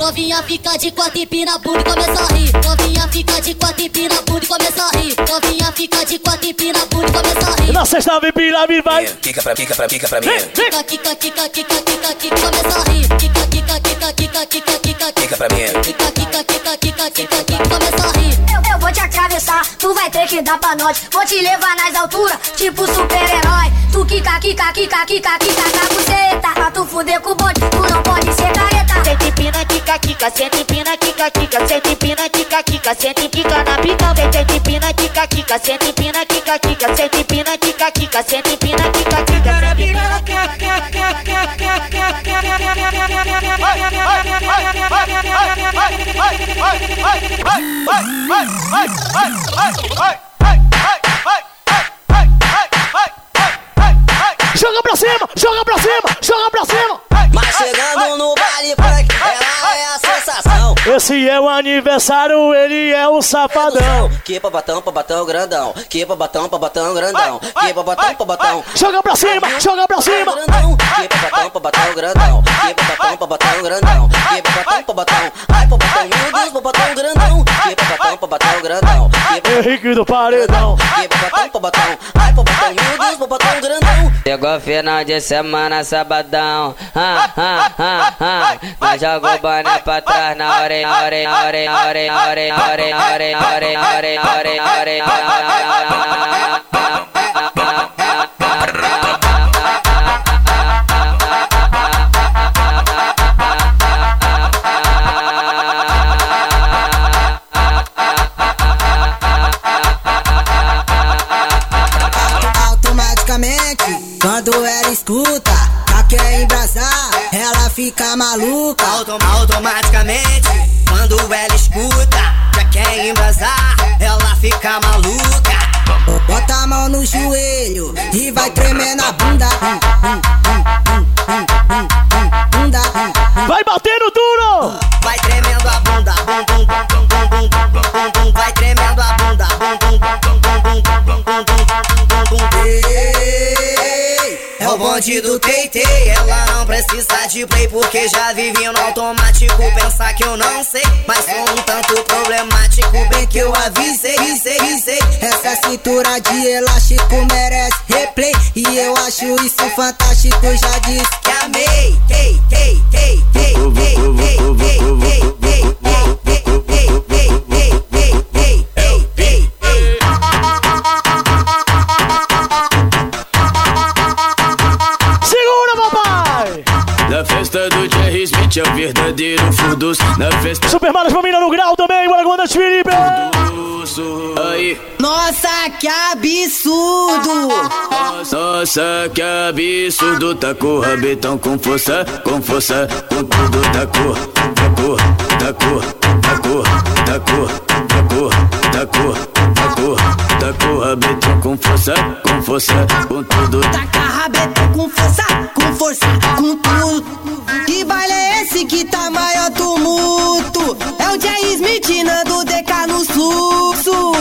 Novinha fica de quatro e pina bunda e começa a rir. Novinha fica de quatro e pina bunda e começa a rir. Novinha fica de quatro e pina bunda e começa a rir. Na sexta VIP Live vai! Kika pra, kika pra, kika pra mim. Kika, kika, kika, kika, kika, kika, começa a rir. Kika, kika, kika, kika, kika, kika, Kika pra mim. Kika, kika, kika, kika, kika, kika, começa a rir. Eu, eu vou te atravessar, tu vai ter que dar pra nós. Vou te levar nas alturas, tipo super-herói. Tu kika, kika, kika, kika, kika, na buceta. Pra tu fuder com o bonde, tu não pode ser careta. Sente kika, kika, sente pina, kika, kika, sente pina, kika, kika, sente pica na pica, vem, sente pina, kika, kika, sente pina, kika, kika, sente pina, kika, kika, sente pina, kika, kika, sente pina, kika, kika, Joga pra cima, joga pra cima, joga pra cima. Esse é o aniversário, ele é o safadão. Que é babatão, batão, grandão. Que é babatão, batão, grandão. Que é babatão, batão. Joga pra cima, é joga pra cima. Que é babatão, batão, grandão. Que é babatão, batão, grandão. Que é babatão, babatão. Ai, babatão, meu Deus, batão, grandão. Que é babatão, batão, grandão. É Henrique do Paredão. Que é babatão, babatão. Ai, babatão, meu Deus, batão, grandão. Chegou final de semana, sabadão. Ah, ah, ah, ah. Nós jogou o boné pra trás na orelha. Automaticamente, quando ela escuta, tá já quer embrasar ela fica maluca. Autom automaticamente, quando ela escuta, já quer embrasar, ela fica maluca. Bota a mão no joelho e vai tremer na bunda. Bunda. Vai batendo duro. Vai tremendo a bunda, bum bum bum bum bum bum bum bum. Vai tremendo a bunda, bum bum bum bum bum bum bum bum bum bum. Ei, É o bonde do Teitei, ela não precisa de play porque já vive no automático. Pensar que eu não sei, mas sou um tanto problemático. Bem que eu avisei, avisei, avisei. Essa cintura de elástico merece replay. E eu acho isso fantástico, já disse que amei. Ei, ei, ei, ei, ei, ei, ei, ei, ei, ei, Norte é o verdadeiro furdus na festa. Super Manos Família no Grau também, Guaraguá das Felipe. Nossa, que absurdo! Nossa, que absurdo! Tá com o rabetão com força, com força, com tudo. da cor, da cor, da cor, da cor, da cor, da cor, da cor com o rabetão com força, com força, com tudo. Taca rabetão com força, com força, com tudo. Que baile é esse que tá maior tumulto? É o Jay Smith Nando DK no fluxo.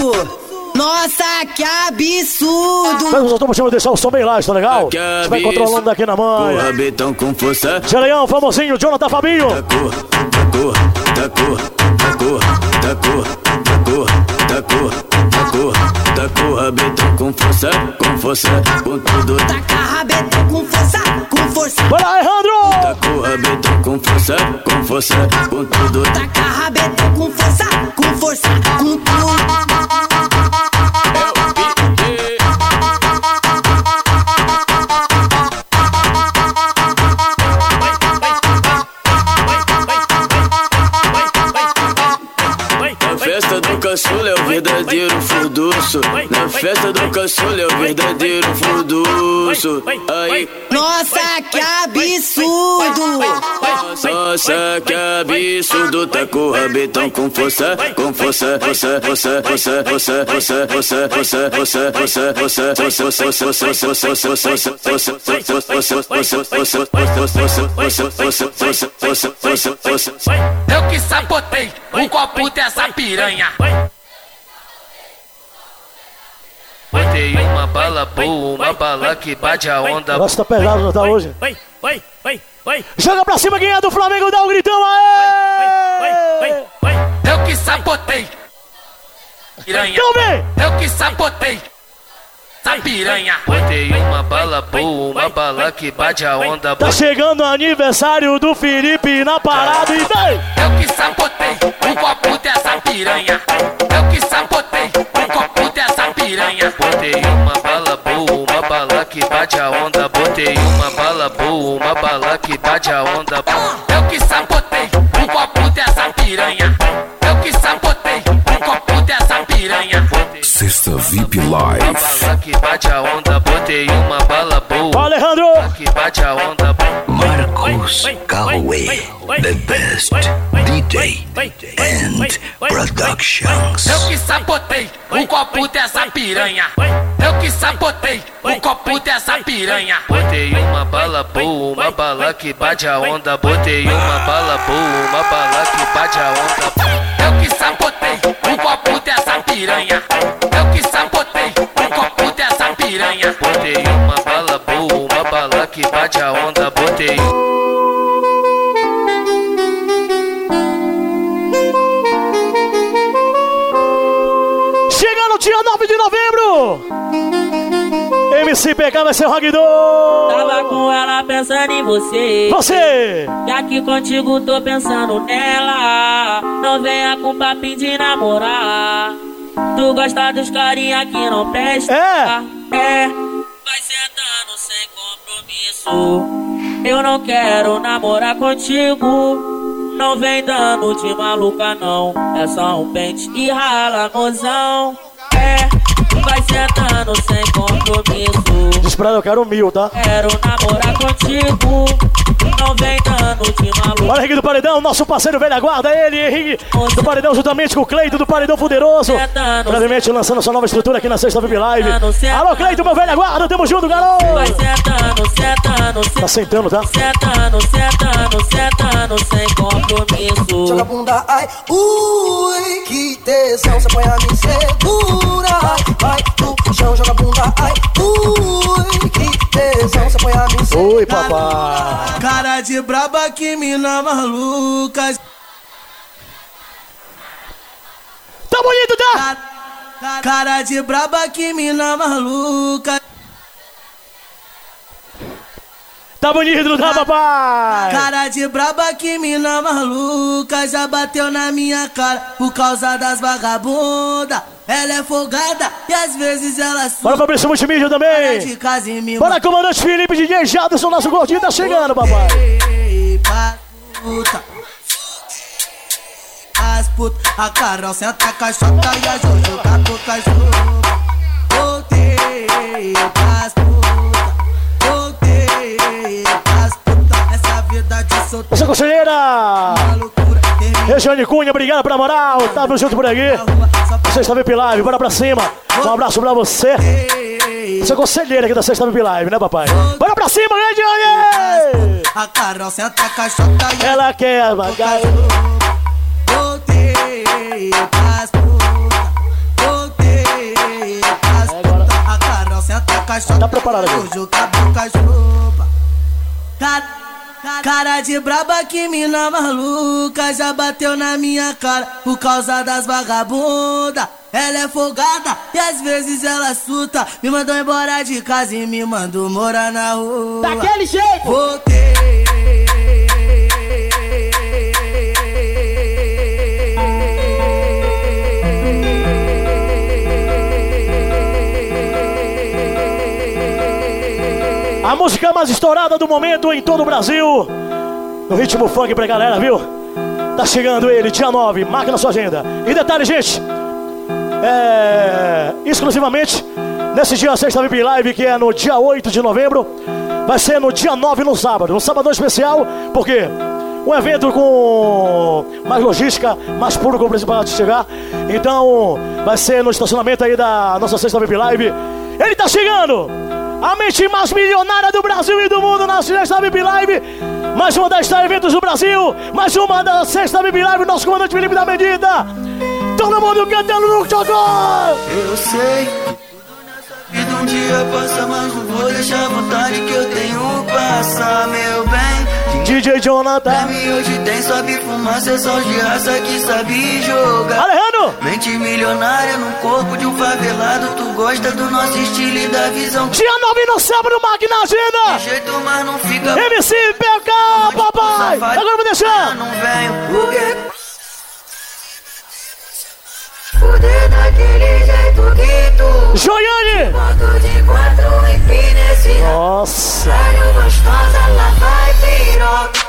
Nossa, que absurdo! Mas eu tô mostrando deixar o som bem lá, tá legal? Você vai controlando daqui na Com manha. rabetão com força. Geleião, famosinho, Jonathan Fabinho. Tá com, tá com, tá com, tá tá tá tá com, tá com rabetão com força, com força, com tudo. Taca rabetão com força, com força. Bora, Alejandro! Tá com rabetão com força, com força, com tudo. Taca rabetão com força, com força, com tudo. Na festa é verdadeiro furduço. Na festa do caçula é o verdadeiro furduço. Aí. Nossa, que absurdo! Nossa, que absurdo, tá com o rabetão com força, com força, força, força, força, força, força, força, força, força, força, força, força, força, força, Eu que sabotei o copo dessa piranha. Botei uma bala boa, uma bala que bate a onda. Nossa, tá pesado, não tá hoje? Oi, oi, oi, oi. Joga pra cima quem é do Flamengo, dá um gritão aí! Eu que sabotei. Piranha. Então vem! Eu que sabotei. Essa piranha. Botei uma bala boa, uma bala que bate a onda. Tá chegando o aniversário do Felipe na parada e vem! Eu que sabotei o copo dessa piranha. Eu que sabotei o copo piranha. Botei uma bala boa, uma bala que bate a onda. Botei uma bala boa, uma bala que bate a onda. Eu que sabotei o copo dessa piranha. Eu que sabotei o copo dessa piranha. VIP Live. bate a onda. Botei uma bala boa. Alejandro! Que bate a onda. Marco Marcos Calloway, the best DJ and Productions. Eu que sabotei o copo dessa piranha. Eu que sabotei o copo dessa piranha. Botei uma bala boa, uma bala que bate a onda. Botei uma bala boa, uma bala que bate a onda. Eu que sabotei o copo dessa piranha. Eu que sabotei o copo dessa piranha. Botei uma bala boa, uma bala que bate a onda. Botei. Chega no dia 9 de novembro! MC PK vai ser o Ragdor! Tava com ela pensando em você. Você! E aqui contigo tô pensando nela. Não venha com papinho de namorar. Tu gosta dos carinha que não presta. É! É. Vai sentando sem compromisso. Eu não quero namorar contigo. Não vem dando de maluca, não. É só um pente e rala, mozão. É. Vai sentando sem compromisso. Ela, eu quero mil, tá? Quero namorar contigo. Não vem dando de maluco. Olha Henrique do Paredão, nosso parceiro velha guarda, ele, Henrique do Paredão, juntamente com o Cleito do Paredão Fuderoso. Brevemente lançando sua nova estrutura aqui na sexta VIP Live. Alô, Cleito, meu velha guarda, tamo junto, garoto! Vai Tá sentando, tá? sentando, sentando, sentando sem compromisso. Joga a bunda, ai, ui, que tesão, você põe a me segura, ai, vai no chão, joga a bunda, ai, ui, que tesão, você põe a segura. Oi, papai. Cara de braba que mina maluca. Tá bonito, tá? Cara de braba que mina maluca. Tá bonito, tá, papai? Cara de braba que mina maluca já bateu na minha cara por causa das vagabunda. Ela é folgada e às vezes ela Bora, Fabrício Multimídia também. de casa e me Bora, comandante Felipe DJ Jadson, nosso gordinho tá chegando, papai. puta. As putas, a Carol senta a caixota e a Jojo catuca as roupas. Voltei pras putas, Essa conselheira! Regiane Cunha, obrigado pela moral. Tamo junto por aqui. Sexta VIP Live, bora pra cima. Um abraço pra você. Você é conselheira aqui da Sexta VIP Live, né, papai? Bora pra cima, Regiane! A Carol senta a caixota e a Ela quer. Voltei pras putas, voltei pras putas. A Carol senta a caixota Tá as roupas. Cara, de braba que mina maluca já bateu na minha cara por causa das vagabunda. Ela é folgada e às vezes ela suta. Me mandou embora de casa e me mandou morar na rua. Daquele jeito! Voltei. A música mais estourada do momento em todo o Brasil. No ritmo funk pra galera, viu? Tá chegando ele, dia 9, marca na sua agenda. E detalhe, gente, é, exclusivamente nesse dia sexta VIP Live, que é no dia 8 de novembro, vai ser no dia 9, no sábado. Um sábado especial, porque um evento com mais logística, mais público para chegar. Então, vai ser no estacionamento aí da nossa sexta VIP Live. Ele tá chegando! A mente mais milionária do Brasil e do mundo na Sexta VIP Live. Mais uma das eventos do Brasil. Mais uma da Sexta VIP Live. Nosso comandante Felipe da Medida. Todo mundo cantando no Chocó. Eu sei que um dia passa, mas não vou deixar a vontade que eu tenho passar, meu bem. DJ Jonathan. Pra mim hoje tem sobe fumaça, é só de raça que sabe jogar. Alejandro! Mente milionária no corpo de um favelado, tu gosta do nosso estilo e da visão. Dia 9 no sábado, Mark na agenda. De jeito, mas não fica. MC PK, papai. Agora vou deixar. Não venho, porque. Fuder daquele jeito que tu. Joiane! Moto de quatro empina esse Nossa! Sério gostosa, lá vai piroca.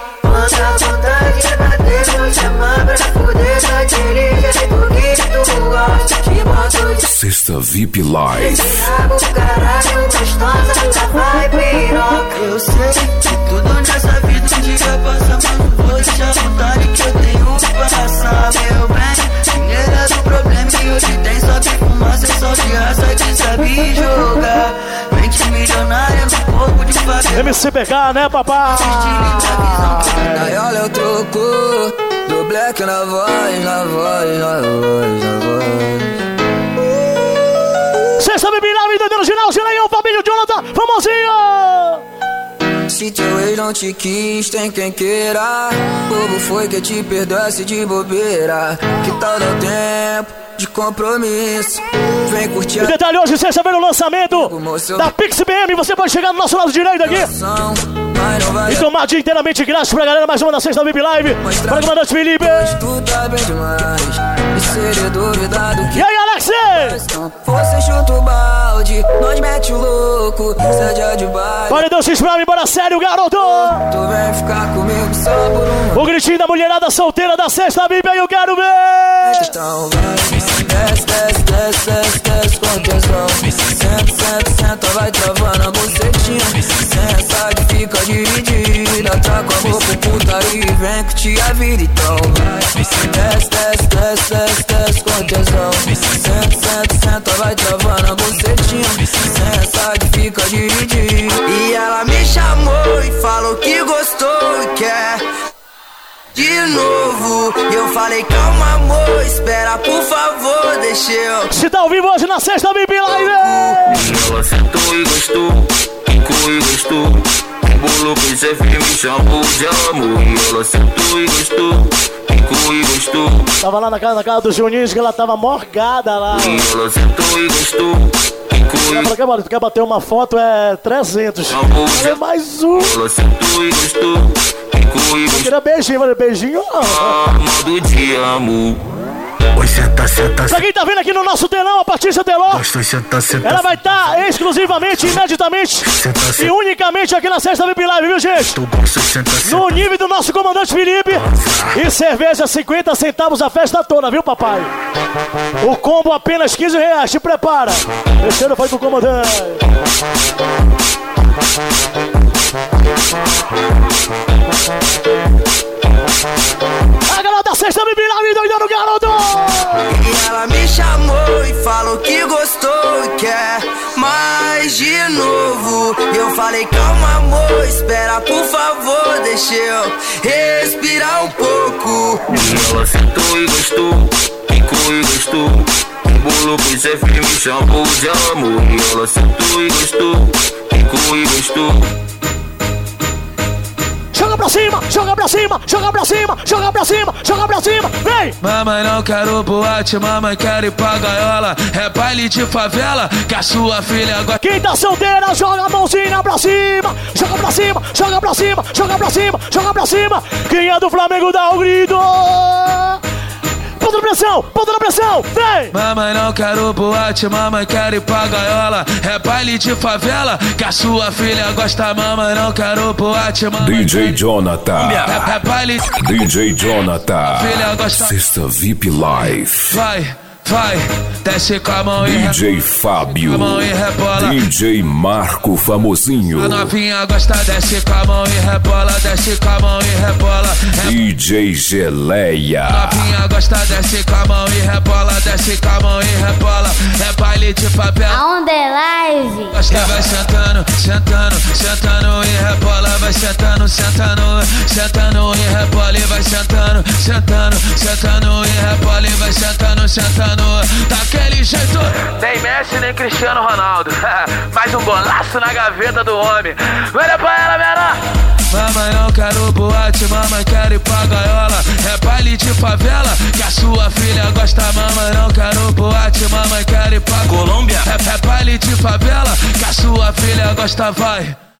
Sexta VIP Live Diabo, caralho, gostosa, Eu sei que tudo nessa vida um dia passa Mas não vou a vontade que eu tenho pra passar Meu bem, dinheiro é o problema e hoje tem Só tem fumaça, só de raça que sabe jogar Mente milionária no corpo de fazer MCBK, né, papá? Papai? Gaiola eu troco do black na voz, na voz, na voz, na voz. Sexta Baby Live, doidando ginásio, Geleão, Fabinho, Jonathan, famosinho! Se teu ex não te quis, tem quem queira. Bobo foi que te perdoasse de bobeira. Que tal dar tempo de compromisso? Vem curtir E detalhe hoje, sexta-feira, o lançamento da Pix BM. Você pode chegar no nosso lado direito aqui e tomar dia inteiramente grátis pra galera. Mais uma da sexta VIP Live. Para comandante Felipe. Tá. E. E aí, Alex? Você chuta o balde, nós mete o louco. Seja de baile. Paredão X pra mim, bora sério, garoto! Tu vem ficar comigo só por um. O gritinho da mulherada solteira da sexta aí, eu quero ver! Então vai, desce, desce, desce, desce com. Senta, senta, senta, vai travando a bucetinha. Senta que fica dividida. Tá com a roupa putaria e vem curtir a vida. Então desce, desce, desce, desce, desce com tesão. Senta, senta, senta, vai travando a bucetinha. Senta que fica dividida. E ela me chamou e falou que de novo. E eu falei, calma, amor, espera, por favor, deixa eu. Se tá ao vivo hoje na sexta VIP Live! Ela sentou e gostou, ficou e gostou. Bolo shampoo de amor. E ela sentou e gostou, ficou e gostou. Tava lá na casa, na casa do Juninho, que ela tava morgada lá. E ela sentou e gostou, ficou falou, quer, bater- quer bater uma foto, é 300. É mais um. Ela sentou e gostou, ficou e Eu gostou. queria beijinho, beijinho não. Modo de amor. Oi, senta, senta, Pra quem tá vendo aqui no nosso telão, a Patrícia Teló, Gosto, senta, senta. ela vai estar exclusivamente, imediatamente e unicamente aqui na sexta VIP Live, viu gente? Tu senta, senta. No nível do nosso comandante Felipe. E cerveja 50 centavos a festa toda, viu papai? O combo apenas 15 reais, te prepara. Ano foi pro comandante. Respirar um pouco. Ela sentou e gostou, ficou e gostou. Bolo com esse filme, shampoo de amor. Ela sentou e gostou, ficou e gostou. Joga pra cima, joga pra cima, joga pra cima, joga pra cima, joga pra cima, vem! Mamãe não quero boate, mamãe quero ir pra gaiola. É baile de favela, que a sua filha agora. Quem tá solteira, joga a mãozinha pra cima, joga pra cima, joga pra cima, joga pra cima, joga pra cima. Quem é do Flamengo dá o grito. Ponta na pressão, ponta na pressão, vem! Mamãe não quero boate, mamãe quero ir pra gaiola. É baile de favela, que a sua filha gosta. Mamãe não quero boate, mamãe. DJ Jonathan. É, é baile. DJ Jonathan. Filha gosta. Sexta VIP Live. Vai, vai, desce com a mão e DJ Fábio. Com a mão e rebola. DJ Marco Famosinho. A novinha gosta, desce com a mão e rebola, desce com a mão e rebola. É DJ Geleia. novinha gosta, desce com a mão e rebola, desce com a mão e rebola. É baile de favela. A onda é live. Gosta, vai sentando, sentando, sentando e rebola, vai sentando, sentando, sentando e rebola e vai sentando, sentando, sentando e rebola e vai sentando, sentando. Daquele jeito. Nem Messi, nem Cristiano Ronaldo. Mais um golaço na gaveta do homem. Olha pra ela, menor. Mamãe não quero boate, mamãe quero ir pra gaiola. É baile de favela, que a sua filha gosta. Mamãe não quero boate, mamãe quero ir pra Colômbia. É, é baile de favela, que a sua filha gosta, vai.